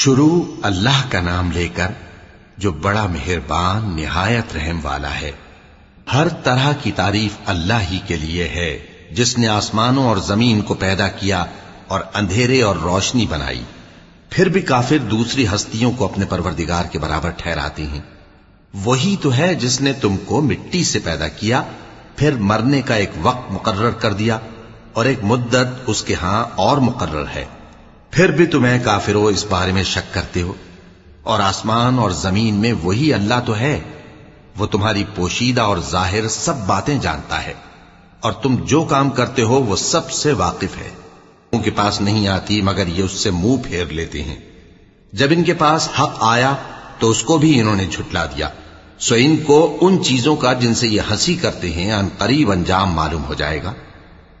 شروع اللہ کا نام لے کر جو بڑا مہربان، نہایت رحم والا ہے۔ ہر طرح کی تعریف اللہ ہی کے لیے ہے، جس نے آسمانوں اور زمین کو پیدا کیا اور اندھیرے اور روشنی بنائی۔ پھر بھی کافر دوسری ہستیوں کو اپنے پروردگار کے برابر ٹھہراتے ہیں۔ وہی تو ہے جس نے تم کو مٹی سے پیدا کیا، پھر مرنے کا ایک وقت مقرر کر دیا اور ایک مدت اس کے ہاں اور مقرر ہے۔ پھر بھی تمہیں کافرو اس بارے میں شک کرتے ہو۔ اور آسمان اور زمین میں وہی اللہ تو ہے۔ وہ تمہاری پوشیدہ اور ظاہر سب باتیں جانتا ہے۔ اور تم جو کام کرتے ہو وہ سب سے واقف ہے۔ ان کے پاس نہیں آتی مگر یہ اس سے منہ پھیر لیتے ہیں۔ جب ان کے پاس حق آیا تو اس کو بھی انہوں نے جھٹلا دیا۔ سو ان کو ان چیزوں کا جن سے یہ ہنسی کرتے ہیں، ان قریب انجام معلوم ہو جائے گا۔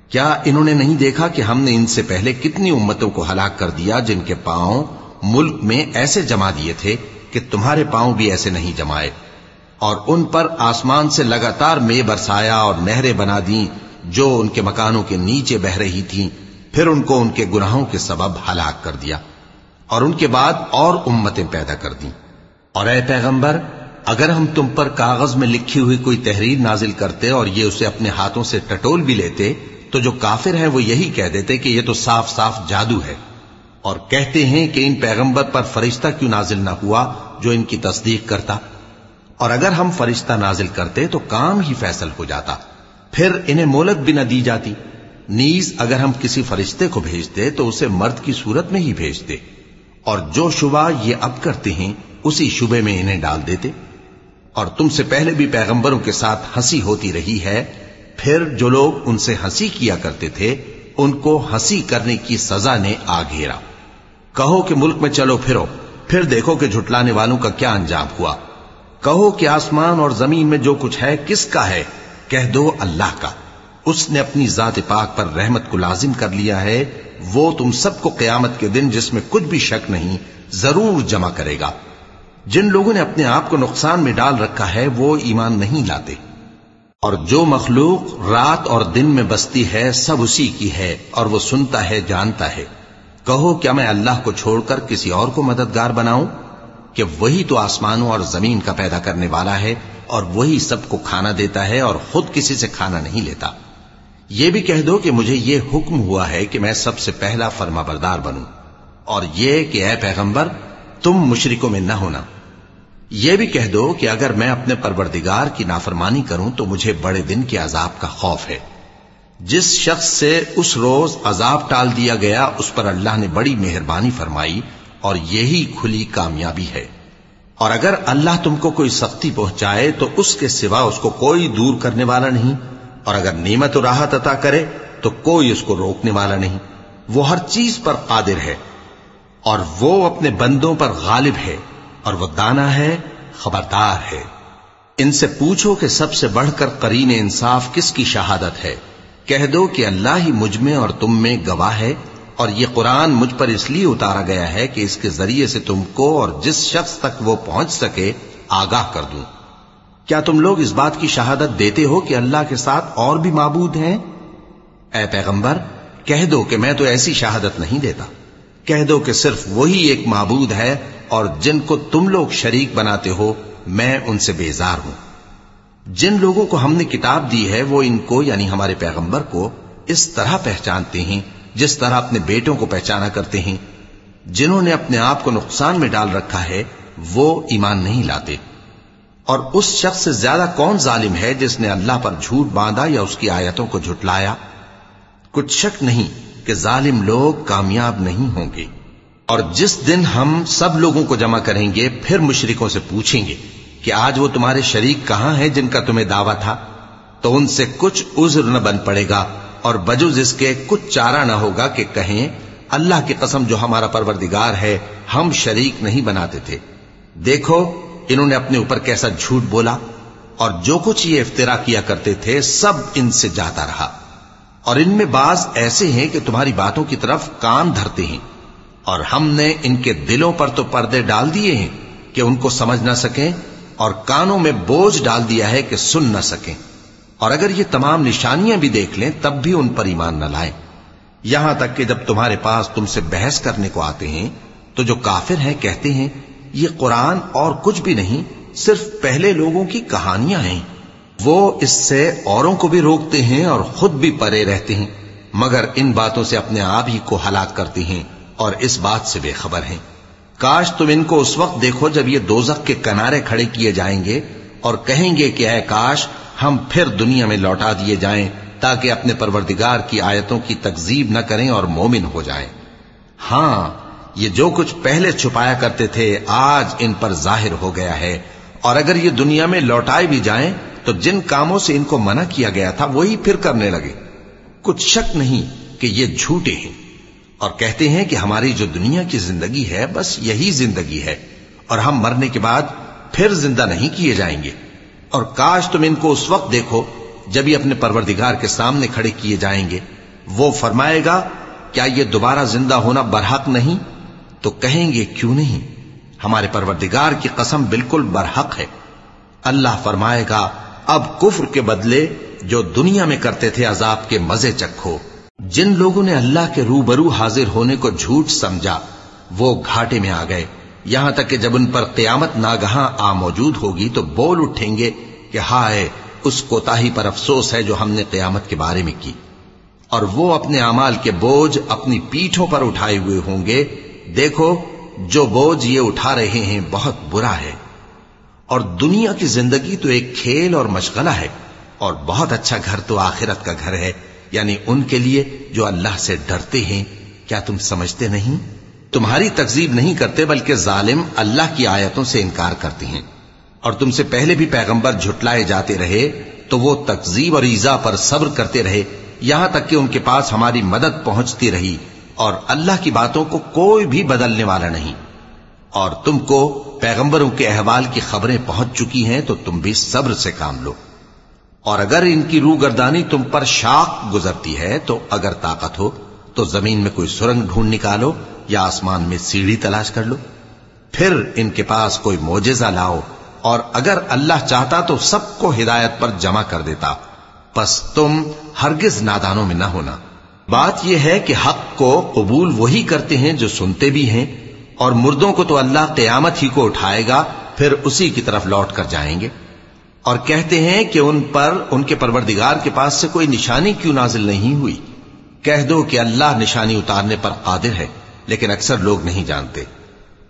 کیا انہوں نے نہیں دیکھا کہ ہم نے ان سے پہلے کتنی امتوں کو ہلاک کر دیا جن کے پاؤں ملک میں ایسے جما دیے تھے کہ تمہارے پاؤں بھی ایسے نہیں جمائے؟ اور ان پر آسمان سے لگاتار میں برسایا اور نہریں بنا دیں جو ان کے مکانوں کے نیچے بہ رہی تھیں، پھر ان کو ان کے گناہوں کے سبب ہلاک کر دیا۔ اور ان کے بعد اور امتیں پیدا کر دیں۔ اور اے پیغمبر، اگر ہم تم پر کاغذ میں لکھی ہوئی کوئی تحریر نازل کرتے اور یہ اسے اپنے ہاتھوں سے ٹٹول بھی لیتے تو جو کافر ہیں وہ یہی کہہ دیتے کہ یہ تو صاف صاف جادو ہے اور کہتے ہیں کہ ان پیغمبر پر فرشتہ کیوں نازل نہ ہوا جو ان کی تصدیق کرتا۔ اور اگر ہم فرشتہ نازل کرتے تو کام ہی فیصل ہو جاتا۔ پھر انہیں مولت بھی نہ دی جاتی۔ نیز اگر ہم کسی فرشتے کو بھیجتے تو اسے مرد کی صورت میں ہی بھیجتے۔ اور جو شبہ یہ اب کرتے ہیں، اسی شبے میں انہیں ڈال دیتے۔ اور تم سے پہلے بھی پیغمبروں کے ساتھ ہنسی ہوتی رہی ہے۔ پھر جو لوگ ان سے ہنسی کیا کرتے تھے، ان کو ہنسی کرنے کی سزا نے آ گھیرا کہو کہ ملک میں چلو پھرو، پھر دیکھو کہ جھٹلانے والوں کا کیا انجام ہوا۔ کہو کہ آسمان اور زمین میں جو کچھ ہے، کس کا ہے؟ کہہ دو اللہ کا۔ اس نے اپنی ذات پاک پر رحمت کو لازم کر لیا ہے۔ وہ تم سب کو قیامت کے دن جس میں کچھ بھی شک نہیں، ضرور جمع کرے گا۔ جن لوگوں نے اپنے آپ کو نقصان میں ڈال رکھا ہے، وہ ایمان نہیں لاتے۔ اور جو مخلوق رات اور دن میں بستی ہے، سب اسی کی ہے اور وہ سنتا ہے، جانتا ہے۔ کہو کیا میں اللہ کو چھوڑ کر کسی اور کو مددگار بناؤں؟ کہ وہی تو آسمانوں اور زمین کا پیدا کرنے والا ہے اور وہی سب کو کھانا دیتا ہے اور خود کسی سے کھانا نہیں لیتا۔ یہ بھی کہہ دو کہ مجھے یہ حکم ہوا ہے کہ میں سب سے پہلا فرما بردار بنوں۔ اور یہ کہ اے پیغمبر، تم مشرکوں میں نہ ہونا۔ یہ بھی کہہ دو کہ اگر میں اپنے پروردگار کی نافرمانی کروں تو مجھے بڑے دن کے عذاب کا خوف ہے۔ جس شخص سے اس روز عذاب ٹال دیا گیا، اس پر اللہ نے بڑی مہربانی فرمائی اور یہی کھلی کامیابی ہے۔ اور اگر اللہ تم کو کوئی سختی پہنچائے تو اس کے سوا اس کو کوئی دور کرنے والا نہیں۔ اور اگر نعمت و راحت عطا کرے تو کوئی اس کو روکنے والا نہیں۔ وہ ہر چیز پر قادر ہے اور وہ اپنے بندوں پر غالب ہے۔ اور وہ دانا ہے، خبردار ہے۔ ان سے پوچھو کہ سب سے بڑھ کر قرین انصاف کس کی شہادت ہے۔ کہہ دو کہ اللہ ہی مجھ میں اور تم میں گواہ ہے اور یہ قرآن مجھ پر اس لیے اتارا گیا ہے کہ اس کے ذریعے سے تم کو اور جس شخص تک وہ پہنچ سکے، آگاہ کر دوں۔ کیا تم لوگ اس بات کی شہادت دیتے ہو کہ اللہ کے ساتھ اور بھی معبود ہیں؟ اے پیغمبر، کہہ دو کہ میں تو ایسی شہادت نہیں دیتا۔ کہہ دو کہ صرف وہی ایک معبود ہے اور جن کو تم لوگ شریک بناتے ہو، میں ان سے بیزار ہوں۔ جن لوگوں کو ہم نے کتاب دی ہے، وہ ان کو یعنی ہمارے پیغمبر کو، اس طرح پہچانتے ہیں، جس طرح اپنے بیٹوں کو پہچانا کرتے ہیں۔ جنہوں نے اپنے آپ کو نقصان میں ڈال رکھا ہے، وہ ایمان نہیں لاتے۔ اور اس شخص سے زیادہ کون ظالم ہے جس نے اللہ پر جھوٹ باندھا یا اس کی آیتوں کو جھٹلایا؟ کچھ شک نہیں کہ ظالم لوگ کامیاب نہیں ہوں گے۔ اور جس دن ہم سب لوگوں کو جمع کریں گے، پھر مشرکوں سے پوچھیں گے کہ آج وہ تمہارے شریک کہاں ہیں جن کا تمہیں دعویٰ تھا؟ تو ان سے کچھ عذر نہ بن پڑے گا اور بجز اس کے کچھ چارہ نہ ہوگا کہ کہیں، اللہ کی قسم جو ہمارا پروردگار ہے، ہم شریک نہیں بناتے تھے۔ دیکھو، انہوں نے اپنے اوپر کیسا جھوٹ بولا اور جو کچھ یہ افطرا کیا کرتے تھے، سب ان سے جاتا رہا۔ اور ان میں بعض ایسے ہیں کہ تمہاری باتوں کی طرف کان دھرتے ہیں۔ اور ہم نے ان کے دلوں پر تو پردے ڈال دیے ہیں کہ ان کو سمجھ نہ سکیں اور کانوں میں بوجھ ڈال دیا ہے کہ سن نہ سکیں۔ اور اگر یہ تمام نشانیاں بھی دیکھ لیں، تب بھی ان پر ایمان نہ لائیں۔ یہاں تک کہ جب تمہارے پاس تم سے بحث کرنے کو آتے ہیں، تو جو کافر ہیں کہتے ہیں، یہ قرآن اور کچھ بھی نہیں، صرف پہلے لوگوں کی کہانیاں ہیں۔ وہ اس سے اوروں کو بھی روکتے ہیں اور خود بھی پرے رہتے ہیں، مگر ان باتوں سے اپنے آپ ہی کو ہلاک کرتی ہیں۔ اور اس بات سے بے خبر ہیں۔ کاش تم ان کو اس وقت دیکھو جب یہ دوزخ کے کنارے کھڑے کیے جائیں گے اور کہیں گے کہ اے کاش، ہم پھر دنیا میں لوٹا دیے جائیں تاکہ اپنے پروردگار کی آیتوں کی تکزیب نہ کریں اور مومن ہو جائیں۔ ہاں یہ جو کچھ پہلے چھپایا کرتے تھے، آج ان پر ظاہر ہو گیا ہے۔ اور اگر یہ دنیا میں لوٹائے بھی جائیں، تو جن کاموں سے ان کو منع کیا گیا تھا، وہی پھر کرنے لگے۔ کچھ شک نہیں کہ یہ جھوٹے ہیں۔ اور کہتے ہیں کہ ہماری جو دنیا کی زندگی ہے بس یہی زندگی ہے اور ہم مرنے کے بعد پھر زندہ نہیں کیے جائیں گے۔ اور کاش تم ان کو اس وقت دیکھو جب یہ اپنے پروردگار کے سامنے کھڑے کیے جائیں گے۔ وہ فرمائے گا، کیا یہ دوبارہ زندہ ہونا برحق نہیں؟ تو کہیں گے، کیوں نہیں؟ ہمارے پروردگار کی قسم بالکل برحق ہے۔ اللہ فرمائے گا، اب کفر کے بدلے جو دنیا میں کرتے تھے عذاب کے مزے چکھو۔ جن لوگوں نے اللہ کے روبرو حاضر ہونے کو جھوٹ سمجھا، وہ گھاٹے میں آ گئے۔ یہاں تک کہ جب ان پر قیامت ناگہاں آ موجود ہوگی تو بول اٹھیں گے کہ ہائے، اس کوتاہی پر افسوس ہے جو ہم نے قیامت کے بارے میں کی۔ اور وہ اپنے اعمال کے بوجھ اپنی پیٹھوں پر اٹھائے ہوئے ہوں گے۔ دیکھو، جو بوجھ یہ اٹھا رہے ہیں بہت برا ہے۔ اور دنیا کی زندگی تو ایک کھیل اور مشغلہ ہے، اور بہت اچھا گھر تو آخرت کا گھر ہے۔ یعنی ان کے لیے جو اللہ سے ڈرتے ہیں، کیا تم سمجھتے نہیں؟ تمہاری تکزیب نہیں کرتے بلکہ ظالم اللہ کی آیتوں سے انکار کرتے ہیں۔ اور تم سے پہلے بھی پیغمبر جھٹلائے جاتے رہے، تو وہ تکزیب اور ایزا پر صبر کرتے رہے، یہاں تک کہ ان کے پاس ہماری مدد پہنچتی رہی، اور اللہ کی باتوں کو کوئی بھی بدلنے والا نہیں۔ اور تم کو پیغمبروں کے احوال کی خبریں پہنچ چکی ہیں، تو تم بھی صبر سے کام لو۔ اور اگر ان کی روح گردانی تم پر شاق گزرتی ہے تو اگر طاقت ہو، تو زمین میں کوئی سرنگ ڈھونڈ نکالو یا آسمان میں سیڑھی تلاش کر لو۔ پھر ان کے پاس کوئی موجزہ لاؤ، اور اگر اللہ چاہتا تو سب کو ہدایت پر جمع کر دیتا۔ پس تم ہرگز نادانوں میں نہ ہونا۔ بات یہ ہے کہ حق کو قبول وہی کرتے ہیں جو سنتے بھی ہیں، اور مردوں کو تو اللہ قیامت ہی کو اٹھائے گا، پھر اسی کی طرف لوٹ کر جائیں گے۔ اور کہتے ہیں کہ ان پر ان کے پروردگار کے پاس سے کوئی نشانی کیوں نازل نہیں ہوئی؟ کہہ دو کہ اللہ نشانی اتارنے پر قادر ہے، لیکن اکثر لوگ نہیں جانتے۔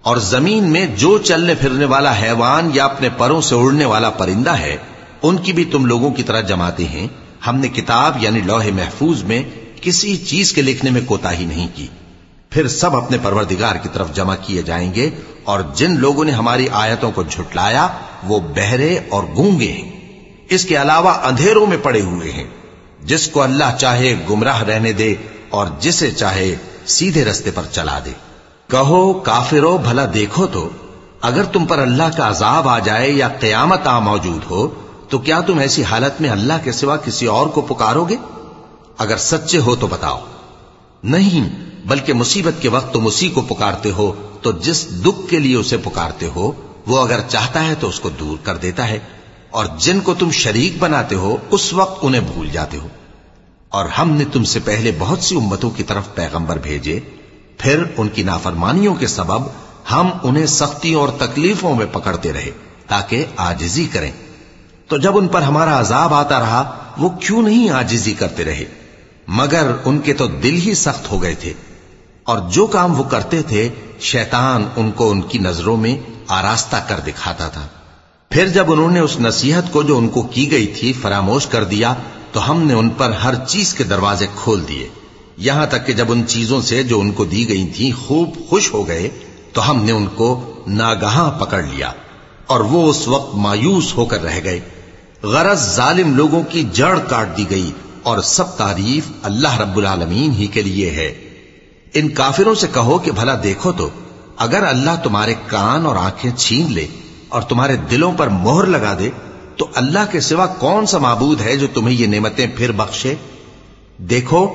اور زمین میں جو چلنے پھرنے والا حیوان یا اپنے پروں سے اڑنے والا پرندہ ہے، ان کی بھی تم لوگوں کی طرح جماتے ہیں۔ ہم نے کتاب یعنی لوح محفوظ میں کسی چیز کے لکھنے میں کوتا ہی نہیں کی۔ پھر سب اپنے پروردگار کی طرف جمع کیے جائیں گے اور جن لوگوں نے ہماری آیتوں کو جھٹلایا، وہ بہرے اور گونگے ہیں۔ اس کے علاوہ اندھیروں میں پڑے ہوئے ہیں۔ جس کو اللہ چاہے گمراہ رہنے دے اور جسے چاہے سیدھے رستے پر چلا دے۔ کہو، کافرو، بھلا دیکھو تو۔ اگر تم پر اللہ کا عذاب آ جائے یا قیامت آ موجود ہو، تو کیا تم ایسی حالت میں اللہ کے سوا کسی اور کو پکارو گے؟ اگر سچے ہو تو بتاؤ۔ نہیں، بلکہ مصیبت کے وقت تم اسی کو پکارتے ہو تو جس دکھ کے لیے اسے پکارتے ہو، وہ اگر چاہتا ہے تو اس کو دور کر دیتا ہے، اور جن کو تم شریک بناتے ہو، اس وقت انہیں بھول جاتے ہو۔ اور ہم نے تم سے پہلے بہت سی امتوں کی طرف پیغمبر بھیجے، پھر ان کی نافرمانیوں کے سبب ہم انہیں سختیوں اور تکلیفوں میں پکڑتے رہے، تاکہ آجزی کریں۔ تو جب ان پر ہمارا عذاب آتا رہا، وہ کیوں نہیں آجزی کرتے رہے؟ مگر ان کے تو دل ہی سخت ہو گئے تھے۔ اور جو کام وہ کرتے تھے، شیطان ان کو ان کی نظروں میں آراستہ کر دکھاتا تھا۔ پھر جب انہوں نے اس نصیحت کو جو ان کو کی گئی تھی فراموش کر دیا، تو ہم نے ان پر ہر چیز کے دروازے کھول دیے۔ یہاں تک کہ جب ان چیزوں سے جو ان کو دی گئی تھی خوب خوش ہو گئے، تو ہم نے ان کو ناگہاں پکڑ لیا اور وہ اس وقت مایوس ہو کر رہ گئے۔ غرض ظالم لوگوں کی جڑ کاٹ دی گئی اور سب تعریف اللہ رب العالمین ہی کے لیے ہے۔ ان کافروں سے کہو کہ بھلا دیکھو تو، اگر اللہ تمہارے کان اور آنکھیں چھین لے اور تمہارے دلوں پر مہر لگا دے، تو اللہ کے سوا کون سا معبود ہے جو تمہیں یہ نعمتیں پھر بخشے؟ دیکھو،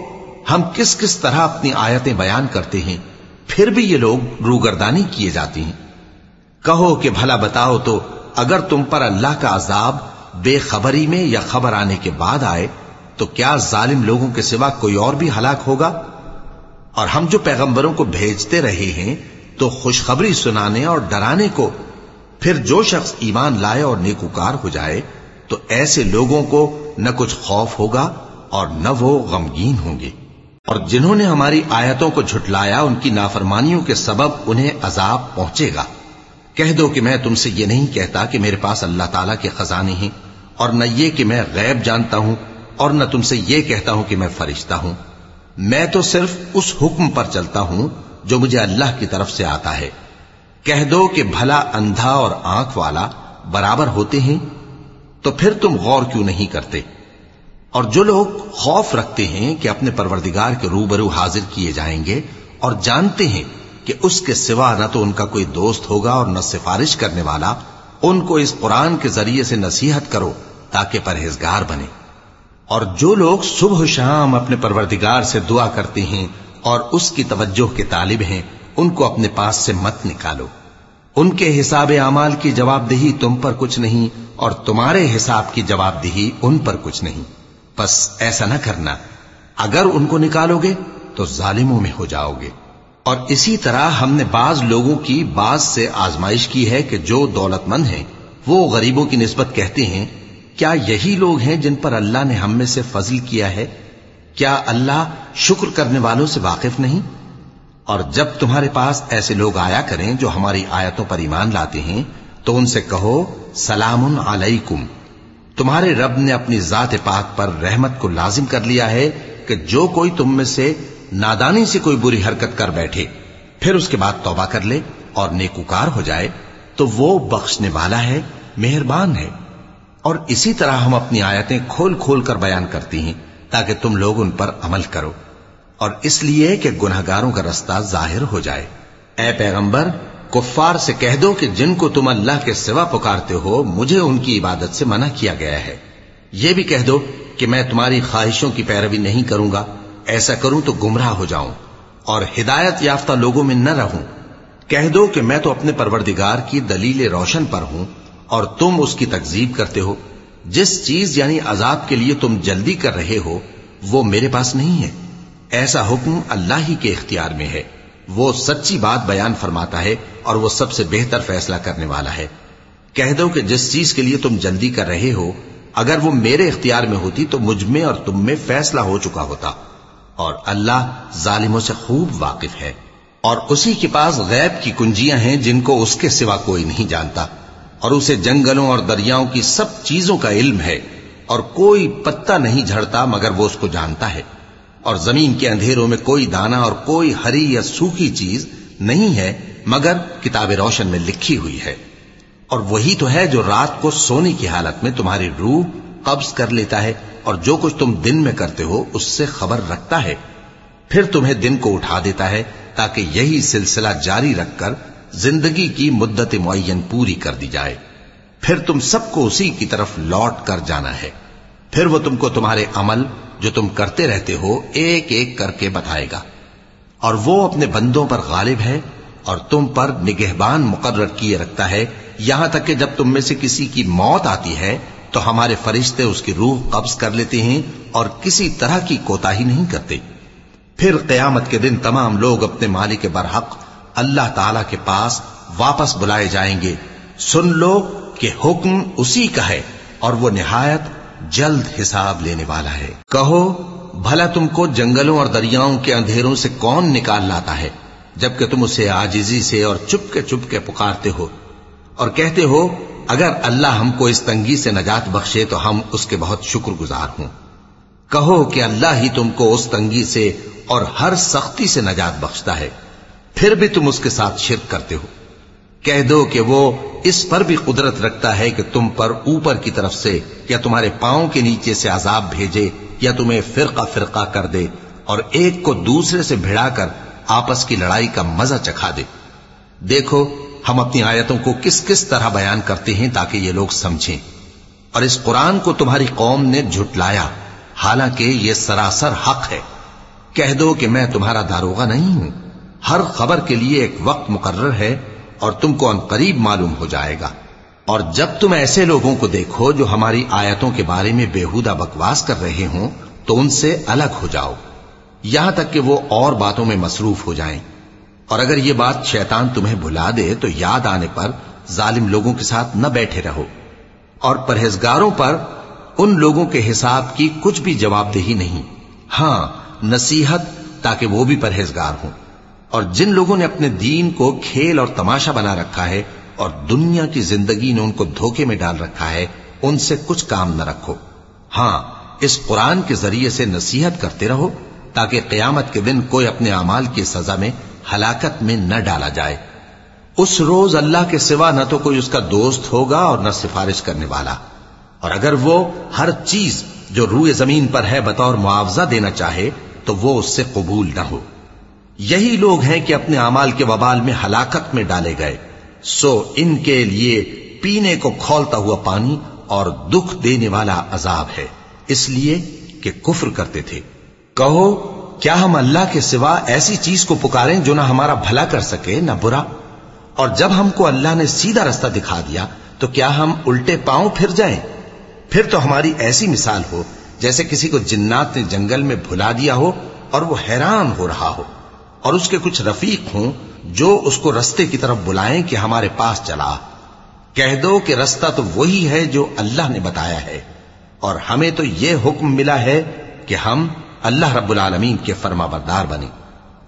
ہم کس کس طرح اپنی آیتیں بیان کرتے ہیں، پھر بھی یہ لوگ روگردانی کیے جاتی ہیں۔ کہو کہ بھلا بتاؤ تو، اگر تم پر اللہ کا عذاب بے خبری میں یا خبر آنے کے بعد آئے، تو کیا ظالم لوگوں کے سوا کوئی اور بھی ہلاک ہوگا؟ اور ہم جو پیغمبروں کو بھیجتے رہے ہیں، تو خوشخبری سنانے اور ڈرانے کو پھر جو شخص ایمان لائے اور نیکوکار ہو جائے، تو ایسے لوگوں کو نہ کچھ خوف ہوگا اور نہ وہ غمگین ہوں گے۔ اور جنہوں نے ہماری آیتوں کو جھٹلایا، ان کی نافرمانیوں کے سبب انہیں عذاب پہنچے گا۔ کہہ دو کہ میں تم سے یہ نہیں کہتا کہ میرے پاس اللہ تعالیٰ کے خزانے ہیں، اور نہ یہ کہ میں غیب جانتا ہوں، اور نہ تم سے یہ کہتا ہوں کہ میں فرشتہ ہوں۔ میں تو صرف اس حکم پر چلتا ہوں جو مجھے اللہ کی طرف سے آتا ہے۔ کہہ دو کہ بھلا اندھا اور آنکھ والا برابر ہوتے ہیں، تو پھر تم غور کیوں نہیں کرتے؟ اور جو لوگ خوف رکھتے ہیں کہ اپنے پروردگار کے روبرو حاضر کیے جائیں گے اور جانتے ہیں کہ اس کے سوا نہ تو ان کا کوئی دوست ہوگا اور نہ سفارش کرنے والا، ان کو اس قرآن کے ذریعے سے نصیحت کرو تاکہ پرہیزگار بنے۔ اور جو لوگ صبح و شام اپنے پروردگار سے دعا کرتے ہیں اور اس کی توجہ کے طالب ہیں، ان کو اپنے پاس سے مت نکالو۔ ان کے حساب اعمال کی جواب دہی تم پر کچھ نہیں اور تمہارے حساب کی جواب دہی ان پر کچھ نہیں۔ بس ایسا نہ کرنا۔ اگر ان کو نکالو گے تو ظالموں میں ہو جاؤ گے۔ اور اسی طرح ہم نے بعض لوگوں کی بعض سے آزمائش کی ہے کہ جو دولت مند ہیں، وہ غریبوں کی نسبت کہتے ہیں کیا یہی لوگ ہیں جن پر اللہ نے ہم میں سے فضل کیا ہے؟ کیا اللہ شکر کرنے والوں سے واقف نہیں؟ اور جب تمہارے پاس ایسے لوگ آیا کریں جو ہماری آیتوں پر ایمان لاتے ہیں، تو ان سے کہو، سلام علیکم۔ تمہارے رب نے اپنی ذات پاک پر رحمت کو لازم کر لیا ہے کہ جو کوئی تم میں سے نادانی سے کوئی بری حرکت کر بیٹھے، پھر اس کے بعد توبہ کر لے اور نیکوکار ہو جائے، تو وہ بخشنے والا ہے، مہربان ہے۔ اور اسی طرح ہم اپنی آیتیں کھول کھول کر بیان کرتی ہیں تاکہ تم لوگ ان پر عمل کرو اور اس لیے کہ گناہ گاروں کا رستہ ظاہر ہو جائے۔ اے پیغمبر، کفار سے کہہ دو کہ جن کو تم اللہ کے سوا پکارتے ہو، مجھے ان کی عبادت سے منع کیا گیا ہے۔ یہ بھی کہہ دو کہ میں تمہاری خواہشوں کی پیروی نہیں کروں گا، ایسا کروں تو گمراہ ہو جاؤں اور ہدایت یافتہ لوگوں میں نہ رہوں۔ کہہ دو کہ میں تو اپنے پروردگار کی دلیل روشن پر ہوں اور تم اس کی تکزیب کرتے ہو۔ جس چیز یعنی عذاب کے لیے تم جلدی کر رہے ہو، وہ میرے پاس نہیں ہے۔ ایسا حکم اللہ ہی کے اختیار میں ہے۔ وہ سچی بات بیان فرماتا ہے اور وہ سب سے بہتر فیصلہ کرنے والا ہے۔ کہہ دو کہ جس چیز کے لیے تم جلدی کر رہے ہو، اگر وہ میرے اختیار میں ہوتی تو مجھ میں اور تم میں فیصلہ ہو چکا ہوتا۔ اور اللہ ظالموں سے خوب واقف ہے۔ اور اسی کے پاس غیب کی کنجیاں ہیں جن کو اس کے سوا کوئی نہیں جانتا۔ اور اسے جنگلوں اور دریاؤں کی سب چیزوں کا علم ہے اور کوئی پتا نہیں جھڑتا مگر وہ اس کو جانتا ہے۔ اور زمین کے اندھیروں میں کوئی دانا اور کوئی ہری یا سوکھی چیز نہیں ہے مگر کتاب روشن میں لکھی ہوئی ہے۔ اور وہی تو ہے جو رات کو سونے کی حالت میں تمہاری روح قبض کر لیتا ہے اور جو کچھ تم دن میں کرتے ہو اس سے خبر رکھتا ہے۔ پھر تمہیں دن کو اٹھا دیتا ہے تاکہ یہی سلسلہ جاری رکھ کر زندگی کی مدت معین پوری کر دی جائے۔ پھر تم سب کو اسی کی طرف لوٹ کر جانا ہے۔ پھر وہ تم کو تمہارے عمل جو تم کرتے رہتے ہو ایک ایک کر کے بتائے گا۔ اور وہ اپنے بندوں پر غالب ہے اور تم پر نگہبان مقرر کیے رکھتا ہے۔ یہاں تک کہ جب تم میں سے کسی کی موت آتی ہے تو ہمارے فرشتے اس کی روح قبض کر لیتے ہیں اور کسی طرح کی کوتا ہی نہیں کرتے۔ پھر قیامت کے دن تمام لوگ اپنے مالک برحق اللہ تعالی کے پاس واپس بلائے جائیں گے۔ سن لو کہ حکم اسی کا ہے اور وہ نہایت جلد حساب لینے والا ہے۔ کہو، بھلا تم کو جنگلوں اور دریاؤں کے اندھیروں سے کون نکال لاتا ہے، جبکہ تم اسے آجزی سے اور چپ کے چپ کے پکارتے ہو۔ اور کہتے ہو، اگر اللہ ہم کو اس تنگی سے نجات بخشے تو ہم اس کے بہت شکر گزار ہوں۔ کہو کہ اللہ ہی تم کو اس تنگی سے اور ہر سختی سے نجات بخشتا ہے۔ پھر بھی تم اس کے ساتھ شرک کرتے ہو۔ کہہ دو کہ وہ اس پر بھی قدرت رکھتا ہے کہ تم پر اوپر کی طرف سے یا تمہارے پاؤں کے نیچے سے عذاب بھیجے یا تمہیں فرقہ فرقہ کر دے اور ایک کو دوسرے سے بھڑا کر آپس کی لڑائی کا مزہ چکھا دے۔ دیکھو، ہم اپنی آیتوں کو کس کس طرح بیان کرتے ہیں تاکہ یہ لوگ سمجھیں۔ اور اس قرآن کو تمہاری قوم نے جھٹلایا، حالانکہ یہ سراسر حق ہے۔ کہہ دو کہ میں تمہارا داروغہ نہیں ہوں۔ ہر خبر کے لیے ایک وقت مقرر ہے اور تم کو ان قریب معلوم ہو جائے گا۔ اور جب تم ایسے لوگوں کو دیکھو جو ہماری آیتوں کے بارے میں بےحودہ بکواس کر رہے ہوں، تو ان سے الگ ہو جاؤ۔ یہاں تک کہ وہ اور باتوں میں مصروف ہو جائیں۔ اور اگر یہ بات شیطان تمہیں بھلا دے، تو یاد آنے پر ظالم لوگوں کے ساتھ نہ بیٹھے رہو۔ اور پرہیزگاروں پر ان لوگوں کے حساب کی کچھ بھی جواب دہی نہیں۔ ہاں نصیحت تاکہ وہ بھی پرہیزگار ہوں۔ اور جن لوگوں نے اپنے دین کو کھیل اور تماشا بنا رکھا ہے اور دنیا کی زندگی نے ان کو دھوکے میں ڈال رکھا ہے، ان سے کچھ کام نہ رکھو۔ ہاں اس قرآن کے ذریعے سے نصیحت کرتے رہو تاکہ قیامت کے دن کوئی اپنے اعمال کی سزا میں ہلاکت میں نہ ڈالا جائے۔ اس روز اللہ کے سوا نہ تو کوئی اس کا دوست ہوگا اور نہ سفارش کرنے والا۔ اور اگر وہ ہر چیز جو روئے زمین پر ہے بطور معاوضہ دینا چاہے تو وہ اس سے قبول نہ ہو۔ یہی لوگ ہیں کہ اپنے اعمال کے وبال میں ہلاکت میں ڈالے گئے۔ سو ان کے لیے پینے کو کھولتا ہوا پانی اور دکھ دینے والا عذاب ہے۔ اس لیے کہ کفر کرتے تھے۔ کہو، کیا ہم اللہ کے سوا ایسی چیز کو پکاریں جو نہ ہمارا بھلا کر سکے، نہ برا؟ اور جب ہم کو اللہ نے سیدھا رستہ دکھا دیا، تو کیا ہم الٹے پاؤں پھر جائیں؟ پھر تو ہماری ایسی مثال ہو جیسے کسی کو جنات نے جنگل میں بھلا دیا ہو اور وہ حیران ہو رہا ہو۔ اور اس کے کچھ رفیق ہوں جو اس کو رستے کی طرف بلائیں کہ ہمارے پاس چلا۔ کہہ دو کہ رستہ تو وہی ہے جو اللہ نے بتایا ہے۔ اور ہمیں تو یہ حکم ملا ہے کہ ہم اللہ رب العالمین کے فرما بردار بنے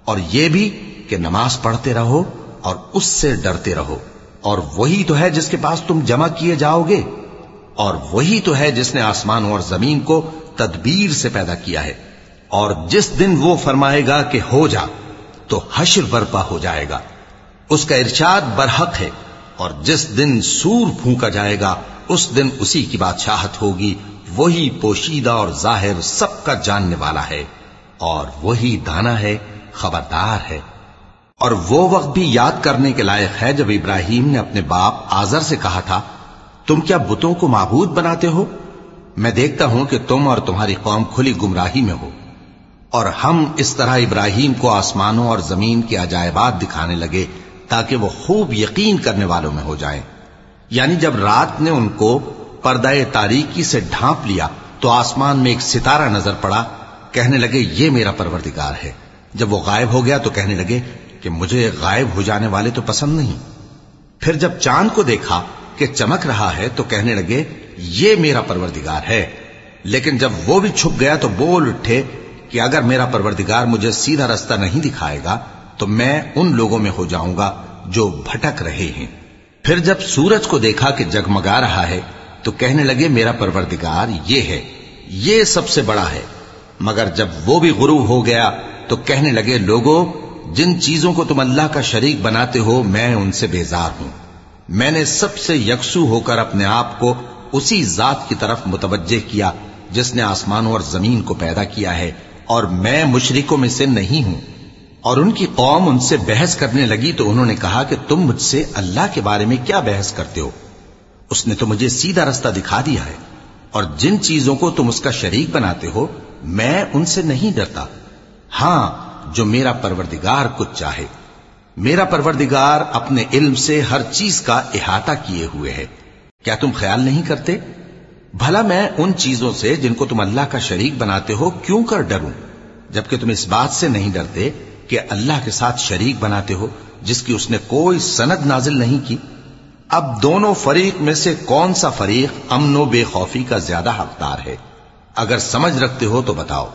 اور یہ بھی کہ نماز پڑھتے رہو اور اس سے ڈرتے رہو۔ اور وہی تو ہے جس کے پاس تم جمع کیے جاؤ گے۔ اور وہی تو ہے جس نے آسمان اور زمین کو تدبیر سے پیدا کیا ہے۔ اور جس دن وہ فرمائے گا کہ ہو جا۔ تو حشر برپا ہو جائے گا۔ اس کا ارشاد برحق ہے اور جس دن سور پھونکا جائے گا، اس دن اسی کی بادشاہت ہوگی۔ وہی پوشیدہ اور ظاہر سب کا جاننے والا ہے۔ اور وہی دانا ہے، خبردار ہے۔ اور وہ وقت بھی یاد کرنے کے لائق ہے جب ابراہیم نے اپنے باپ آزر سے کہا تھا، تم کیا بتوں کو معبود بناتے ہو؟ میں دیکھتا ہوں کہ تم اور تمہاری قوم کھلی گمراہی میں ہو۔ اور ہم اس طرح ابراہیم کو آسمانوں اور زمین کے عجائبات دکھانے لگے تاکہ وہ خوب یقین کرنے والوں میں ہو جائیں۔ یعنی جب رات نے ان کو پردہ تاریکی سے ڈھانپ لیا تو آسمان میں ایک ستارہ نظر پڑا، کہنے لگے، یہ میرا پروردگار ہے۔ جب وہ غائب ہو گیا تو کہنے لگے کہ مجھے غائب ہو جانے والے تو پسند نہیں۔ پھر جب چاند کو دیکھا کہ چمک رہا ہے تو کہنے لگے، یہ میرا پروردگار ہے۔ لیکن جب وہ بھی چھپ گیا تو بول اٹھے کہ اگر میرا پروردگار مجھے سیدھا رستہ نہیں دکھائے گا، تو میں ان لوگوں میں ہو جاؤں گا جو بھٹک رہے ہیں۔ پھر جب سورج کو دیکھا کہ جگمگا رہا ہے، تو کہنے لگے، میرا پروردگار، یہ ہے، یہ سب سے بڑا ہے۔ مگر جب وہ بھی غروب ہو گیا، تو کہنے لگے لوگوں جن چیزوں کو تم اللہ کا شریک بناتے ہو، میں ان سے بیزار ہوں۔ میں نے سب سے یکسو ہو کر اپنے آپ کو اسی ذات کی طرف متوجہ کیا، جس نے آسمانوں اور زمین کو پیدا کیا ہے۔ اور میں مشرکوں میں سے نہیں ہوں۔ اور ان کی قوم ان سے بحث کرنے لگی تو انہوں نے کہا کہ تم مجھ سے اللہ کے بارے میں کیا بحث کرتے ہو؟ اس نے تو مجھے سیدھا رستہ دکھا دیا ہے۔ اور جن چیزوں کو تم اس کا شریک بناتے ہو، میں ان سے نہیں ڈرتا۔ ہاں جو میرا پروردگار کچھ چاہے۔ میرا پروردگار اپنے علم سے ہر چیز کا احاطہ کیے ہوئے ہے۔ کیا تم خیال نہیں کرتے؟ بھلا میں ان چیزوں سے جن کو تم اللہ کا شریک بناتے ہو کیوں کر ڈروں؟ جبکہ تم اس بات سے نہیں ڈرتے کہ اللہ کے ساتھ شریک بناتے ہو، جس کی اس نے کوئی سند نازل نہیں کی۔ اب دونوں فریق میں سے کون سا فریق امن و بے خوفی کا زیادہ حقدار ہے؟ اگر سمجھ رکھتے ہو تو بتاؤ۔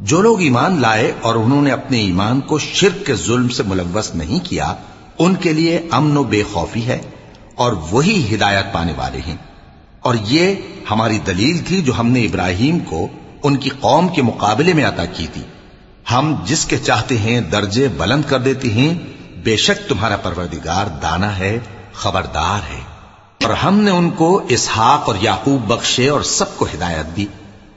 جو لوگ ایمان لائے اور انہوں نے اپنے ایمان کو شرک کے ظلم سے ملوث نہیں کیا، ان کے لیے امن و بے خوفی ہے اور وہی ہدایت پانے والے ہیں۔ اور یہ ہماری دلیل تھی جو ہم نے ابراہیم کو ان کی قوم کے مقابلے میں عطا کی تھی۔ ہم جس کے چاہتے ہیں درجے بلند کر دیتے ہیں، بے شک تمہارا پروردگار دانا ہے، خبردار ہے۔ اور ہم نے ان کو اسحاق اور یعقوب بخشے اور سب کو ہدایت دی۔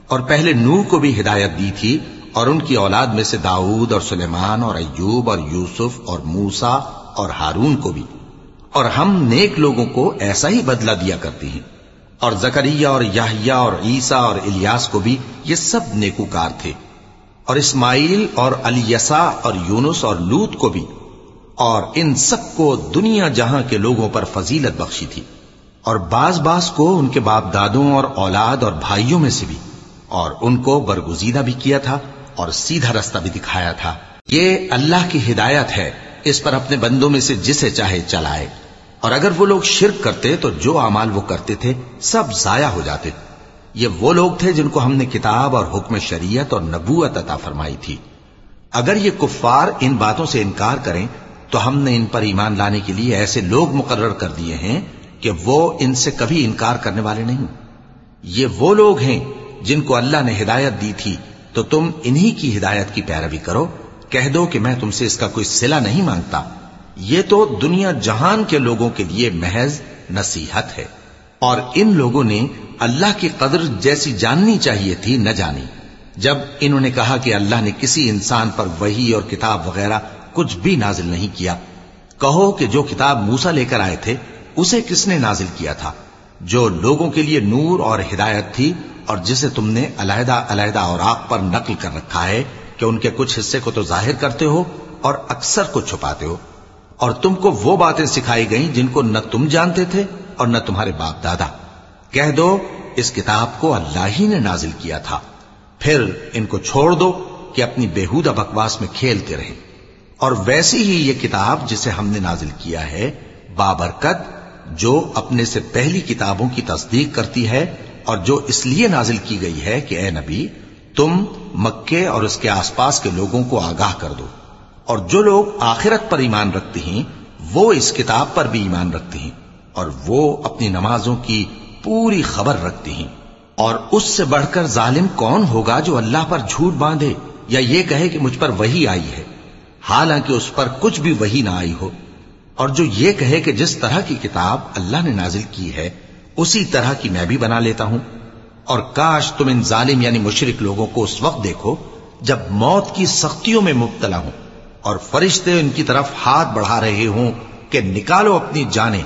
اور پہلے نو کو بھی ہدایت دی تھی، اور ان کی اولاد میں سے داؤد اور سلیمان اور ایوب اور یوسف اور موسا اور ہارون کو بھی۔ اور ہم نیک لوگوں کو ایسا ہی بدلہ دیا کرتے ہیں۔ اور زکریہ اور یاہیا اور عیسا اور الیاس کو بھی یہ سب نیکوکار تھے، اور اسماعیل اور الیسا اور یونس اور لوت کو بھی، اور ان سب کو دنیا جہاں کے لوگوں پر فضیلت بخشی تھی، اور بعض بعض کو ان کے باپ دادوں اور اولاد اور بھائیوں میں سے بھی، اور ان کو برگزیدہ بھی کیا تھا اور سیدھا رستہ بھی دکھایا تھا۔ یہ اللہ کی ہدایت ہے، اس پر اپنے بندوں میں سے جسے چاہے چلائے۔ اور اگر وہ لوگ شرک کرتے تو جو اعمال وہ کرتے تھے سب ضائع ہو جاتے۔ یہ وہ لوگ تھے جن کو ہم نے کتاب اور حکم شریعت اور نبوت عطا فرمائی تھی۔ اگر یہ کفار ان باتوں سے انکار کریں، تو ہم نے ان پر ایمان لانے کے لیے ایسے لوگ مقرر کر دیے ہیں کہ وہ ان سے کبھی انکار کرنے والے نہیں۔ یہ وہ لوگ ہیں جن کو اللہ نے ہدایت دی تھی، تو تم انہی کی ہدایت کی پیروی کرو۔ کہہ دو کہ میں تم سے اس کا کوئی سلا نہیں مانگتا۔ یہ تو دنیا جہان کے لوگوں کے لیے محض نصیحت ہے۔ اور ان لوگوں نے اللہ کی قدر جیسی جاننی چاہیے تھی نہ جانی۔ جب انہوں نے کہا کہ اللہ نے کسی انسان پر وہی اور کتاب وغیرہ کچھ بھی نازل نہیں کیا، کہو کہ جو کتاب موسا لے کر آئے تھے، اسے کس نے نازل کیا تھا؟ جو لوگوں کے لیے نور اور ہدایت تھی اور جسے تم نے علیحدہ علیحدہ اور آگ پر نقل کر رکھا ہے کہ ان کے کچھ حصے کو تو ظاہر کرتے ہو اور اکثر کو چھپاتے ہو۔ اور تم کو وہ باتیں سکھائی گئیں جن کو نہ تم جانتے تھے اور نہ تمہارے باپ دادا۔ کہہ دو، اس کتاب کو اللہ ہی نے نازل کیا تھا۔ پھر ان کو چھوڑ دو کہ اپنی بےحودہ بکواس میں کھیلتے رہے اور ویسی ہی یہ کتاب جسے ہم نے نازل کیا ہے، بابرکت، جو اپنے سے پہلی کتابوں کی تصدیق کرتی ہے اور جو اس لیے نازل کی گئی ہے کہ اے نبی، تم مکے اور اس کے آس پاس کے لوگوں کو آگاہ کر دو۔ اور جو لوگ آخرت پر ایمان رکھتے ہیں، وہ اس کتاب پر بھی ایمان رکھتے ہیں اور وہ اپنی نمازوں کی پوری خبر رکھتے ہیں۔ اور اس سے بڑھ کر ظالم کون ہوگا جو اللہ پر جھوٹ باندھے یا یہ کہے کہ مجھ پر وہی آئی ہے؟ حالانکہ اس پر کچھ بھی وہی نہ آئی ہو۔ اور جو یہ کہے کہ جس طرح کی کتاب اللہ نے نازل کی ہے، اسی طرح کی میں بھی بنا لیتا ہوں۔ اور کاش تم ان ظالم یعنی مشرق لوگوں کو اس وقت دیکھو جب موت کی سختیوں میں مبتلا ہوں۔ اور فرشتے ان کی طرف ہاتھ بڑھا رہے ہوں کہ نکالو اپنی جانیں۔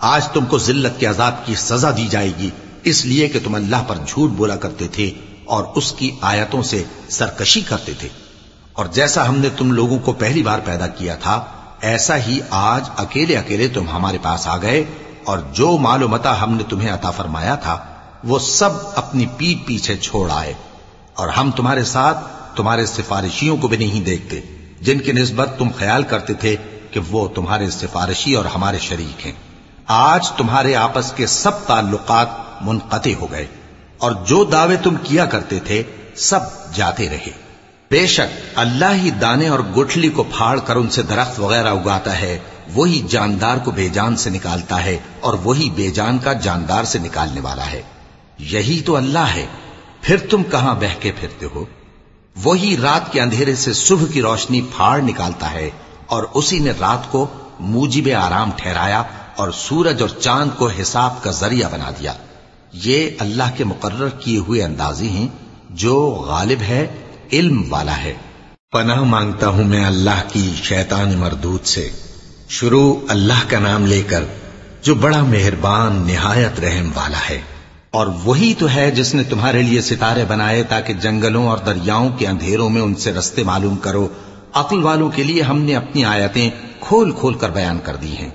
آج تم کو ذلت کے عذاب کی سزا دی جائے گی، اس لیے کہ تم اللہ پر جھوٹ بولا کرتے تھے اور اس کی آیتوں سے سرکشی کرتے تھے۔ اور جیسا ہم نے تم لوگوں کو پہلی بار پیدا کیا تھا، ایسا ہی آج اکیلے اکیلے تم ہمارے پاس آ گئے اور جو معلومتا ہم نے تمہیں عطا فرمایا تھا، وہ سب اپنی پیٹ پیچھے چھوڑ آئے۔ اور ہم تمہارے ساتھ تمہارے سفارشیوں کو بھی نہیں دیکھتے۔ جن کی نسبت تم خیال کرتے تھے کہ وہ تمہارے سفارشی اور ہمارے شریک ہیں۔ آج تمہارے آپس کے سب تعلقات منقطع ہو گئے اور جو دعوے تم کیا کرتے تھے، سب جاتے رہے۔ بے شک، اللہ ہی دانے اور گٹھلی کو پھاڑ کر ان سے درخت وغیرہ اگاتا ہے، وہی جاندار کو بے جان سے نکالتا ہے اور وہی بے جان کا جاندار سے نکالنے والا ہے۔ یہی تو اللہ ہے۔ پھر تم کہاں بہ کے پھرتے ہو؟ وہی رات کے اندھیرے سے صبح کی روشنی پھاڑ نکالتا ہے اور اسی نے رات کو موجب آرام ٹھہرایا اور سورج اور چاند کو حساب کا ذریعہ بنا دیا۔ یہ اللہ کے مقرر کیے ہوئے اندازی ہیں جو غالب ہے، علم والا ہے۔ پناہ مانگتا ہوں میں اللہ کی شیطان مردود سے۔ شروع اللہ کا نام لے کر جو بڑا مہربان، نہایت رحم والا ہے۔ اور وہی تو ہے جس نے تمہارے لیے ستارے بنائے تاکہ جنگلوں اور دریاؤں کے اندھیروں میں ان سے رستے معلوم کرو۔ عقل والوں کے لیے ہم نے اپنی آیتیں کھول کھول کر بیان کر دی ہیں۔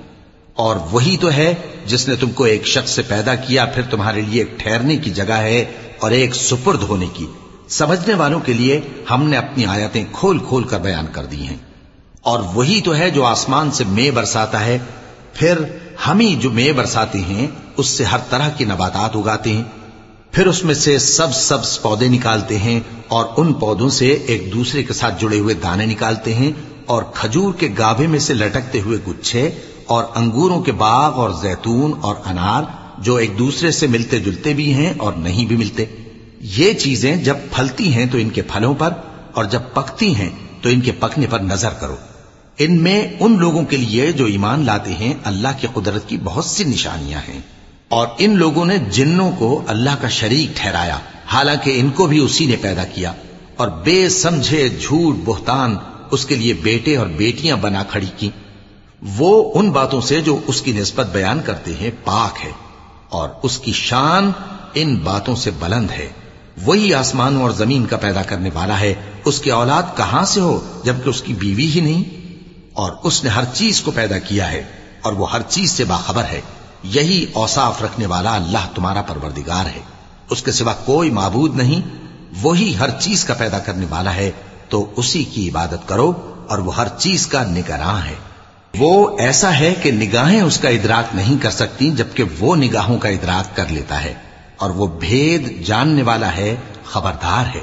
اور وہی تو ہے جس نے تم کو ایک شخص سے پیدا کیا، پھر تمہارے لیے ایک ٹھہرنے کی جگہ ہے اور ایک سپرد ہونے کی۔ سمجھنے والوں کے لیے ہم نے اپنی آیتیں کھول کھول کر بیان کر دی ہیں۔ اور وہی تو ہے جو آسمان سے مے برساتا ہے۔ پھر ہم ہی جو مے برساتے ہیں اس سے ہر طرح کی نباتات اگاتے ہیں، پھر اس میں سے سب سب پودے نکالتے ہیں اور ان پودوں سے ایک دوسرے کے ساتھ جڑے ہوئے دانے نکالتے ہیں اور کھجور کے گابے میں سے لٹکتے ہوئے گچھے اور انگوروں کے باغ اور زیتون اور انار جو ایک دوسرے سے ملتے جلتے بھی ہیں اور نہیں بھی ملتے۔ یہ چیزیں جب پھلتی ہیں تو ان کے پھلوں پر اور جب پکتی ہیں تو ان کے پکنے پر نظر کرو۔ ان میں ان لوگوں کے لیے جو ایمان لاتے ہیں اللہ کی قدرت کی بہت سی نشانیاں ہیں۔ اور ان لوگوں نے جنوں کو اللہ کا شریک ٹھہرایا، حالانکہ ان کو بھی اسی نے پیدا کیا۔ اور بے سمجھے جھوٹ بہتان اس کے لیے بیٹے اور بیٹیاں بنا کھڑی کی وہ ان باتوں سے جو اس کی نسبت بیان کرتے ہیں پاک ہے، اور اس کی شان ان باتوں سے بلند ہے۔ وہی آسمانوں اور زمین کا پیدا کرنے والا ہے۔ اس کی اولاد کہاں سے ہو جبکہ اس کی بیوی ہی نہیں؟ اور اس نے ہر چیز کو پیدا کیا ہے، اور وہ ہر چیز سے باخبر ہے۔ یہی اوصاف رکھنے والا اللہ تمہارا پروردگار ہے۔ اس کے سوا کوئی معبود نہیں، وہی ہر چیز کا پیدا کرنے والا ہے۔ تو اسی کی عبادت کرو اور وہ ہر چیز کا نگراں ہے۔ وہ ایسا ہے کہ نگاہیں اس کا ادراک نہیں کر سکتی، جبکہ وہ نگاہوں کا ادراک کر لیتا ہے۔ اور وہ بھید جاننے والا ہے، خبردار ہے۔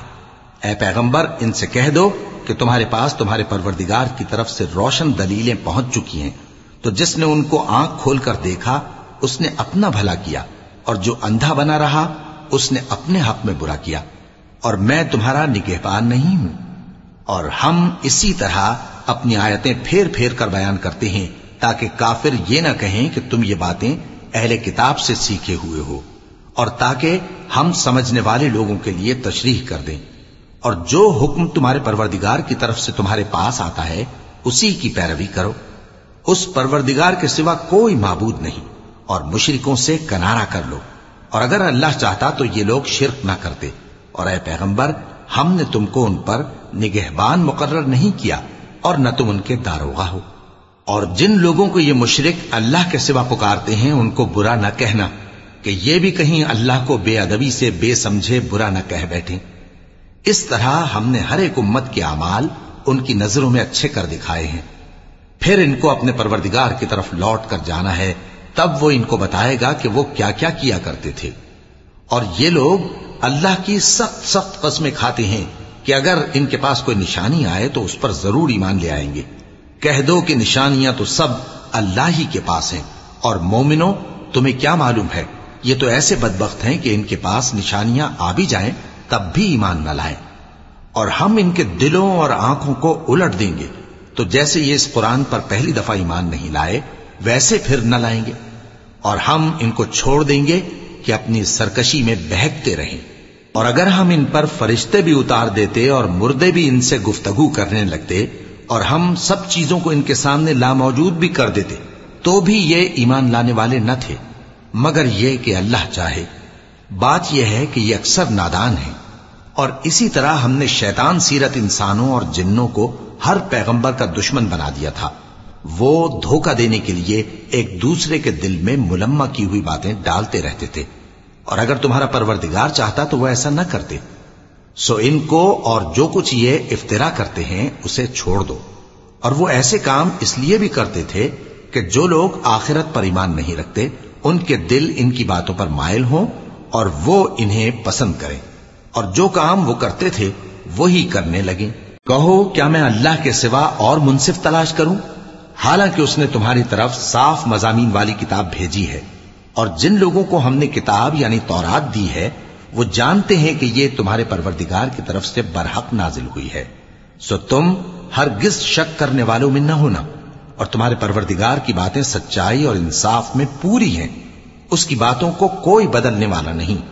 اے پیغمبر، ان سے کہہ دو کہ تمہارے پاس تمہارے پروردگار کی طرف سے روشن دلیلیں پہنچ چکی ہیں۔ تو جس نے ان کو آنکھ کھول کر دیکھا اس نے اپنا بھلا کیا اور جو اندھا بنا رہا، اس نے اپنے حق میں برا کیا اور میں تمہارا نگہبان نہیں ہوں۔ اور ہم اسی طرح اپنی آیتیں پھیر پھیر کر بیان کرتے ہیں تاکہ کافر یہ نہ کہیں کہ تم یہ باتیں اہل کتاب سے سیکھے ہوئے ہو اور تاکہ ہم سمجھنے والے لوگوں کے لیے تشریح کر دیں۔ اور جو حکم تمہارے پروردگار کی طرف سے تمہارے پاس آتا ہے، اسی کی پیروی کرو۔ اس پروردگار کے سوا کوئی معبود نہیں۔ اور مشرکوں سے کنارا کر لو۔ اور اگر اللہ چاہتا تو یہ لوگ شرک نہ کرتے۔ اور اے پیغمبر، ہم نے تم کو ان پر نگہبان مقرر نہیں کیا اور نہ تم ان کے داروغہ ہو۔ اور جن لوگوں کو یہ مشرک اللہ کے سوا پکارتے ہیں، ان کو برا نہ کہنا کہ یہ بھی کہیں اللہ کو بے ادبی سے بے سمجھے برا نہ کہہ بیٹھیں۔ اس طرح ہم نے ہر ایک امت کے اعمال ان کی نظروں میں اچھے کر دکھائے ہیں۔ پھر ان کو اپنے پروردگار کی طرف لوٹ کر جانا ہے۔ تب وہ ان کو بتائے گا کہ وہ کیا کیا کیا کرتے تھے۔ اور یہ لوگ اللہ کی سخت سخت قسمیں کھاتے ہیں کہ اگر ان کے پاس کوئی نشانی آئے تو اس پر ضرور ایمان لے آئیں گے۔ کہہ دو کہ نشانیاں تو سب اللہ ہی کے پاس ہیں اور مومنوں، تمہیں کیا معلوم ہے؟ یہ تو ایسے بدبخت ہیں کہ ان کے پاس نشانیاں آ بھی جائیں تب بھی ایمان نہ لائیں۔ اور ہم ان کے دلوں اور آنکھوں کو الٹ دیں گے۔ تو جیسے یہ اس قرآن پر پہلی دفعہ ایمان نہیں لائے ویسے پھر نہ لائیں گے، اور ہم ان کو چھوڑ دیں گے کہ اپنی سرکشی میں بہکتے رہیں۔ اور اگر ہم ان پر فرشتے بھی اتار دیتے اور مردے بھی ان سے گفتگو کرنے لگتے، اور ہم سب چیزوں کو ان کے سامنے لاموجود بھی کر دیتے، تو بھی یہ ایمان لانے والے نہ تھے۔ مگر یہ کہ اللہ چاہے۔ بات یہ ہے کہ یہ اکثر نادان ہیں۔ اور اسی طرح ہم نے شیطان سیرت انسانوں اور جنوں کو ہر پیغمبر کا دشمن بنا دیا تھا۔ وہ دھوکہ دینے کے لیے ایک دوسرے کے دل میں ملما کی ہوئی باتیں ڈالتے رہتے تھے۔ اور اگر تمہارا پروردگار چاہتا تو وہ ایسا نہ کرتے۔ سو ان کو اور جو کچھ یہ افطرا کرتے ہیں، اسے چھوڑ دو۔ اور وہ ایسے کام اس لیے بھی کرتے تھے کہ جو لوگ آخرت پر ایمان نہیں رکھتے، ان کے دل ان کی باتوں پر مائل ہوں اور وہ انہیں پسند کریں۔ اور جو کام وہ کرتے تھے، وہی کرنے لگیں۔ کہو، کیا میں اللہ کے سوا اور منصف تلاش کروں؟ حالانکہ اس نے تمہاری طرف صاف مضامین والی کتاب بھیجی ہے، اور جن لوگوں کو ہم نے کتاب یعنی تورات دی ہے، وہ جانتے ہیں کہ یہ تمہارے پروردگار کی طرف سے برحق نازل ہوئی ہے۔ سو تم ہر گز شک کرنے والوں میں نہ ہونا۔ اور تمہارے پروردگار کی باتیں سچائی اور انصاف میں پوری ہیں۔ اس کی باتوں کو کوئی بدلنے والا نہیں۔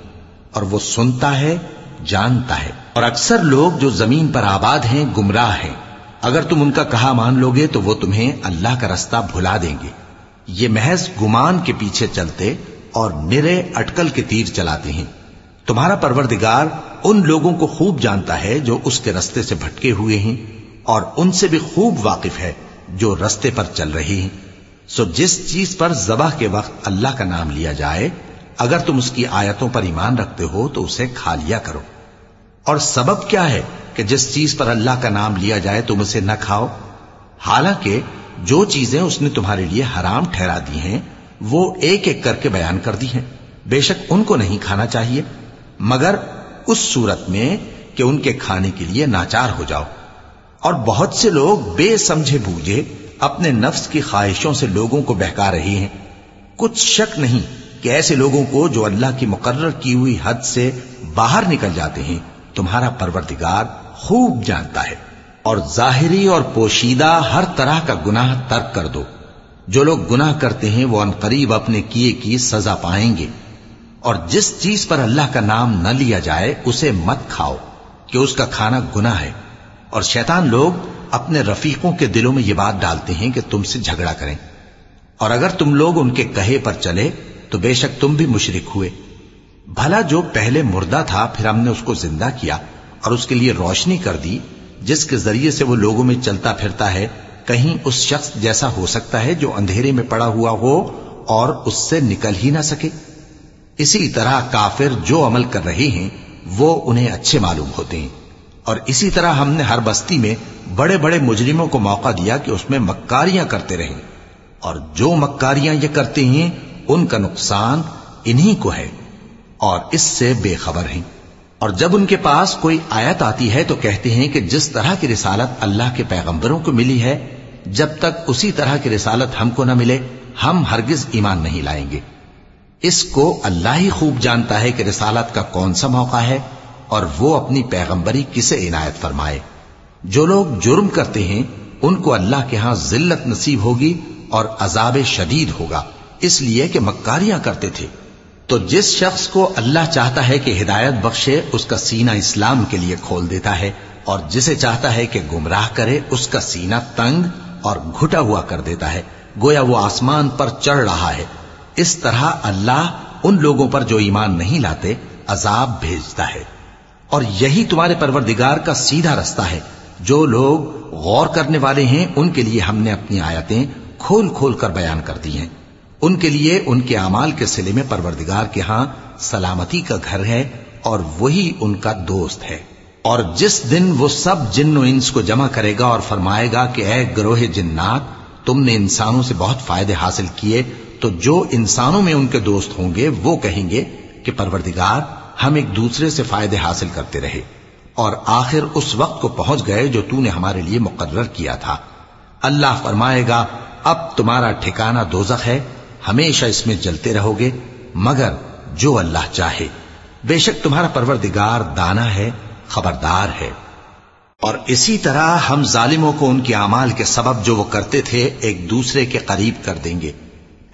اور وہ سنتا ہے، جانتا ہے۔ اور اکثر لوگ جو زمین پر آباد ہیں، گمراہ ہیں۔ اگر تم ان کا کہا مان لو گے تو وہ تمہیں اللہ کا رستہ بھلا دیں گے۔ یہ محض گمان کے پیچھے چلتے اور نرے اٹکل کے تیر چلاتے ہیں۔ تمہارا پروردگار ان لوگوں کو خوب جانتا ہے جو اس کے رستے سے بھٹکے ہوئے ہیں اور ان سے بھی خوب واقف ہے جو رستے پر چل رہی ہیں۔ سو جس چیز پر ذبح کے وقت اللہ کا نام لیا جائے، اگر تم اس کی آیتوں پر ایمان رکھتے ہو تو اسے کھا لیا کرو۔ اور سبب کیا ہے کہ جس چیز پر اللہ کا نام لیا جائے تم اسے نہ کھاؤ۔ حالانکہ جو چیزیں اس نے تمہارے لیے حرام ٹھہرا دی ہیں، وہ ایک ایک کر کے بیان کر دی ہیں۔ بے شک ان کو نہیں کھانا چاہیے۔ مگر اس صورت میں کہ ان کے کھانے کے لیے ناچار ہو جاؤ۔ اور بہت سے لوگ بے سمجھے بوجھے اپنے نفس کی خواہشوں سے لوگوں کو بہکا رہی ہیں۔ کچھ شک نہیں کہ ایسے لوگوں کو جو اللہ کی مقرر کی ہوئی حد سے باہر نکل جاتے ہیں۔ تمہارا پروردگار خوب جانتا ہے اور ظاہری اور پوشیدہ ہر طرح کا گناہ ترک کر دو۔ جو لوگ گناہ کرتے ہیں وہ انقریب اپنے کیے کی سزا پائیں گے۔ اور جس چیز پر اللہ کا نام نہ لیا جائے، اسے مت کھاؤ کہ اس کا کھانا گناہ ہے۔ اور شیطان لوگ اپنے رفیقوں کے دلوں میں یہ بات ڈالتے ہیں کہ تم سے جھگڑا کریں۔ اور اگر تم لوگ ان کے کہے پر چلے، تو بے شک تم بھی مشرک ہوئے۔ بھلا جو پہلے مردہ تھا، پھر ہم نے اس کو زندہ کیا۔ اور اس کے لیے روشنی کر دی، جس کے ذریعے سے وہ لوگوں میں چلتا پھرتا ہے، کہیں اس شخص جیسا ہو سکتا ہے جو اندھیرے میں پڑا ہوا ہو اور اس سے نکل ہی نہ سکے۔ اسی طرح کافر جو عمل کر رہے ہیں، وہ انہیں اچھے معلوم ہوتے ہیں۔ اور اسی طرح ہم نے ہر بستی میں بڑے بڑے مجرموں کو موقع دیا کہ اس میں مکاریاں کرتے رہیں۔ اور جو مکاریاں یہ کرتے ہیں، ان کا نقصان انہی کو ہے۔ اور اس سے بے خبر ہیں۔ اور جب ان کے پاس کوئی آیت آتی ہے تو کہتے ہیں کہ جس طرح کی رسالت اللہ کے پیغمبروں کو ملی ہے، جب تک اسی طرح کی رسالت ہم کو نہ ملے، ہم ہرگز ایمان نہیں لائیں گے۔ اس کو اللہ ہی خوب جانتا ہے کہ رسالت کا کون سا موقع ہے اور وہ اپنی پیغمبری کسے عنایت فرمائے۔ جو لوگ جرم کرتے ہیں، ان کو اللہ کے ہاں ذلت نصیب ہوگی اور عذاب شدید ہوگا۔ اس لیے کہ مکاریاں کرتے تھے۔ تو جس شخص کو اللہ چاہتا ہے کہ ہدایت بخشے، اس کا سینہ اسلام کے لیے کھول دیتا ہے اور جسے چاہتا ہے کہ گمراہ کرے، اس کا سینہ تنگ اور گھٹا ہوا کر دیتا ہے۔ گویا وہ آسمان پر چڑھ رہا ہے۔ اس طرح اللہ ان لوگوں پر جو ایمان نہیں لاتے، عذاب بھیجتا ہے۔ اور یہی تمہارے پروردگار کا سیدھا رستہ ہے۔ جو لوگ غور کرنے والے ہیں، ان کے لیے ہم نے اپنی آیتیں کھول کھول کر بیان کر دی ہیں۔ ان کے لیے ان کے اعمال کے سلے میں پروردگار کے ہاں سلامتی کا گھر ہے اور وہی ان کا دوست ہے۔ اور جس دن وہ سب جن و انس کو جمع کرے گا اور فرمائے گا کہ اے گروہ جنات، تم نے انسانوں سے بہت فائدے حاصل کیے، تو جو انسانوں میں ان کے دوست ہوں گے، وہ کہیں گے کہ پروردگار، ہم ایک دوسرے سے فائدے حاصل کرتے رہے اور آخر اس وقت کو پہنچ گئے جو تو نے ہمارے لیے مقرر کیا تھا۔ اللہ فرمائے گا، اب تمہارا ٹھکانہ دوزخ ہے ہمیشہ اس میں جلتے رہو گے، مگر جو اللہ چاہے۔ بے شک تمہارا پروردگار دانا ہے، خبردار ہے۔ اور اسی طرح ہم ظالموں کو ان کے اعمال کے سبب جو وہ کرتے تھے، ایک دوسرے کے قریب کر دیں گے۔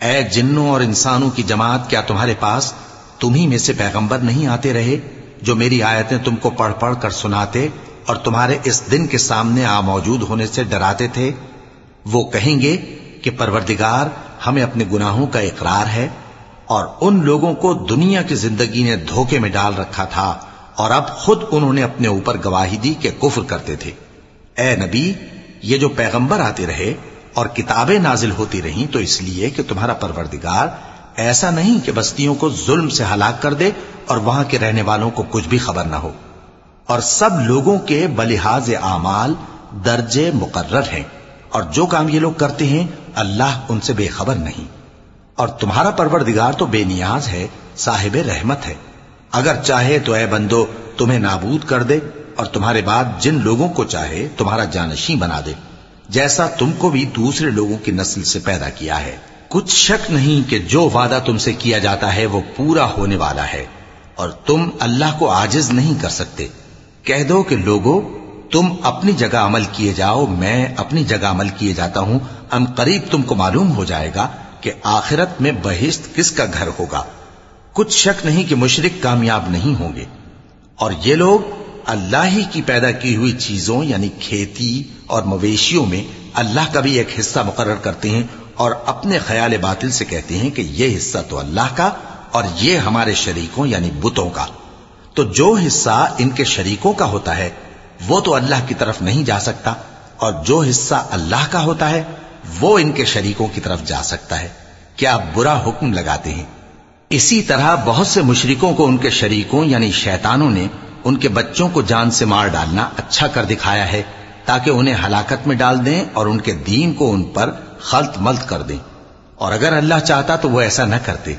اے جنوں اور انسانوں کی جماعت، کیا تمہارے پاس تمہیں میں سے پیغمبر نہیں آتے رہے جو میری آیتیں تم کو پڑھ پڑھ کر سناتے اور تمہارے اس دن کے سامنے آ موجود ہونے سے ڈراتے تھے؟ وہ کہیں گے کہ پروردگار ہمیں اپنے گناہوں کا اقرار ہے اور ان لوگوں کو دنیا کی زندگی نے دھوکے میں ڈال رکھا تھا اور اب خود انہوں نے اپنے اوپر گواہی دی کہ کفر کرتے تھے۔ اے نبی، یہ جو پیغمبر آتے رہے اور کتابیں نازل ہوتی رہیں تو اس لیے کہ تمہارا پروردگار ایسا نہیں کہ بستیوں کو ظلم سے ہلاک کر دے اور وہاں کے رہنے والوں کو کچھ بھی خبر نہ ہو۔ اور سب لوگوں کے بلحاظ اعمال درجے مقرر ہیں اور جو کام یہ لوگ کرتے ہیں اللہ ان سے بے خبر نہیں۔ اور تمہارا پروردگار تو بے نیاز ہے، صاحب رحمت ہے۔ اگر چاہے تو اے بندو، تمہیں نابود کر دے، اور تمہارے بعد جن لوگوں کو چاہے، تمہارا جانشی بنا دے۔ جیسا تم کو بھی دوسرے لوگوں کی نسل سے پیدا کیا ہے۔ کچھ شک نہیں کہ جو وعدہ تم سے کیا جاتا ہے، وہ پورا ہونے والا ہے۔ اور تم اللہ کو آجز نہیں کر سکتے۔ کہہ دو کہ لوگوں تم اپنی جگہ عمل کیے جاؤ، میں اپنی جگہ عمل کیے جاتا ہوں۔ ان قریب تم کو معلوم ہو جائے گا کہ آخرت میں بہشت کس کا گھر ہوگا۔ کچھ شک نہیں کہ مشرق کامیاب نہیں ہوں گے۔ اور یہ لوگ اللہ ہی کی پیدا کی ہوئی چیزوں یعنی کھیتی اور مویشیوں میں اللہ کا بھی ایک حصہ مقرر کرتے ہیں اور اپنے خیال باطل سے کہتے ہیں کہ یہ حصہ تو اللہ کا اور یہ ہمارے شریکوں یعنی بتوں کا۔ تو جو حصہ ان کے شریکوں کا ہوتا ہے، وہ تو اللہ کی طرف نہیں جا سکتا اور جو حصہ اللہ کا ہوتا ہے وہ ان کے شریکوں کی طرف جا سکتا ہے۔ کیا برا حکم لگاتے ہیں؟ اسی طرح بہت سے مشرکوں کو ان کے شریکوں یعنی شیطانوں نے ان کے بچوں کو جان سے مار ڈالنا اچھا کر دکھایا ہے، تاکہ انہیں ہلاکت میں ڈال دیں اور ان کے دین کو ان پر خلط ملت کر دیں۔ اور اگر اللہ چاہتا تو وہ ایسا نہ کرتے۔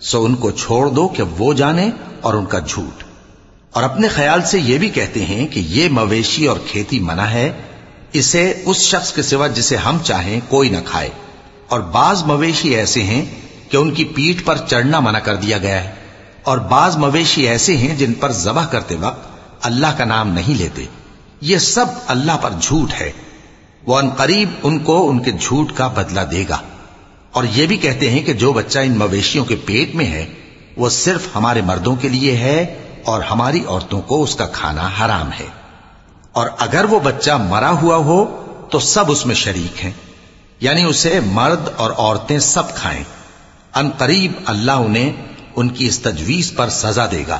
سو ان کو چھوڑ دو کہ وہ جانے اور ان کا جھوٹ۔ اور اپنے خیال سے یہ بھی کہتے ہیں کہ یہ مویشی اور کھیتی منع ہے۔ اسے اس شخص کے سوا جسے ہم چاہیں کوئی نہ کھائے۔ اور بعض مویشی ایسے ہیں کہ ان کی پیٹ پر چڑھنا منع کر دیا گیا ہے۔ اور بعض مویشی ایسے ہیں جن پر ذبح کرتے وقت اللہ کا نام نہیں لیتے۔ یہ سب اللہ پر جھوٹ ہے۔ وہ ان قریب ان کو ان کے جھوٹ کا بدلہ دے گا۔ اور یہ بھی کہتے ہیں کہ جو بچہ ان مویشیوں کے پیٹ میں ہے، وہ صرف ہمارے مردوں کے لیے ہے اور ہماری عورتوں کو اس کا کھانا حرام ہے۔ اور اگر وہ بچہ مرا ہوا ہو تو سب اس میں شریک ہیں یعنی اسے مرد اور عورتیں سب کھائیں۔ ان قریب اللہ انہیں ان کی اس تجویز پر سزا دے گا۔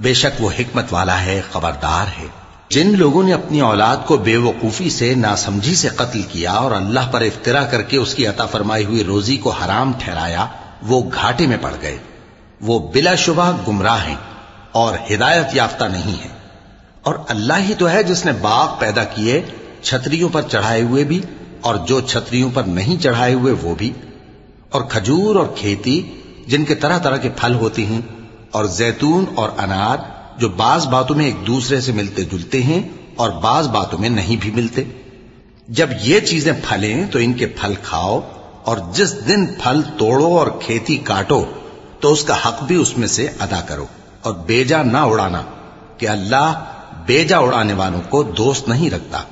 بے شک وہ حکمت والا ہے، خبردار ہے۔ جن لوگوں نے اپنی اولاد کو بے وقوفی سے، ناسمجھی سے قتل کیا اور اللہ پر افطرا کر کے اس کی عطا فرمائی ہوئی روزی کو حرام ٹھہرایا، وہ گھاٹے میں پڑ گئے۔ وہ بلا شبہ گمراہ ہیں اور ہدایت یافتہ نہیں ہے اور اللہ ہی تو ہے جس نے باغ پیدا کیے، چھتریوں پر چڑھائے ہوئے بھی، اور جو چھتریوں پر نہیں چڑھائے ہوئے وہ بھی۔ اور کھجور اور کھیتی، جن کے طرح طرح کے پھل ہوتے ہیں، اور زیتون اور انار، جو بعض باتوں میں ایک دوسرے سے ملتے جلتے ہیں، اور بعض باتوں میں نہیں بھی ملتے۔ جب یہ چیزیں پھلیں تو ان کے پھل کھاؤ، اور جس دن پھل توڑو اور کھیتی کاٹو، تو اس کا حق بھی اس میں سے ادا کرو۔ اور بیجا نہ اڑانا کہ اللہ بیجا اڑانے والوں کو دوست نہیں رکھتا۔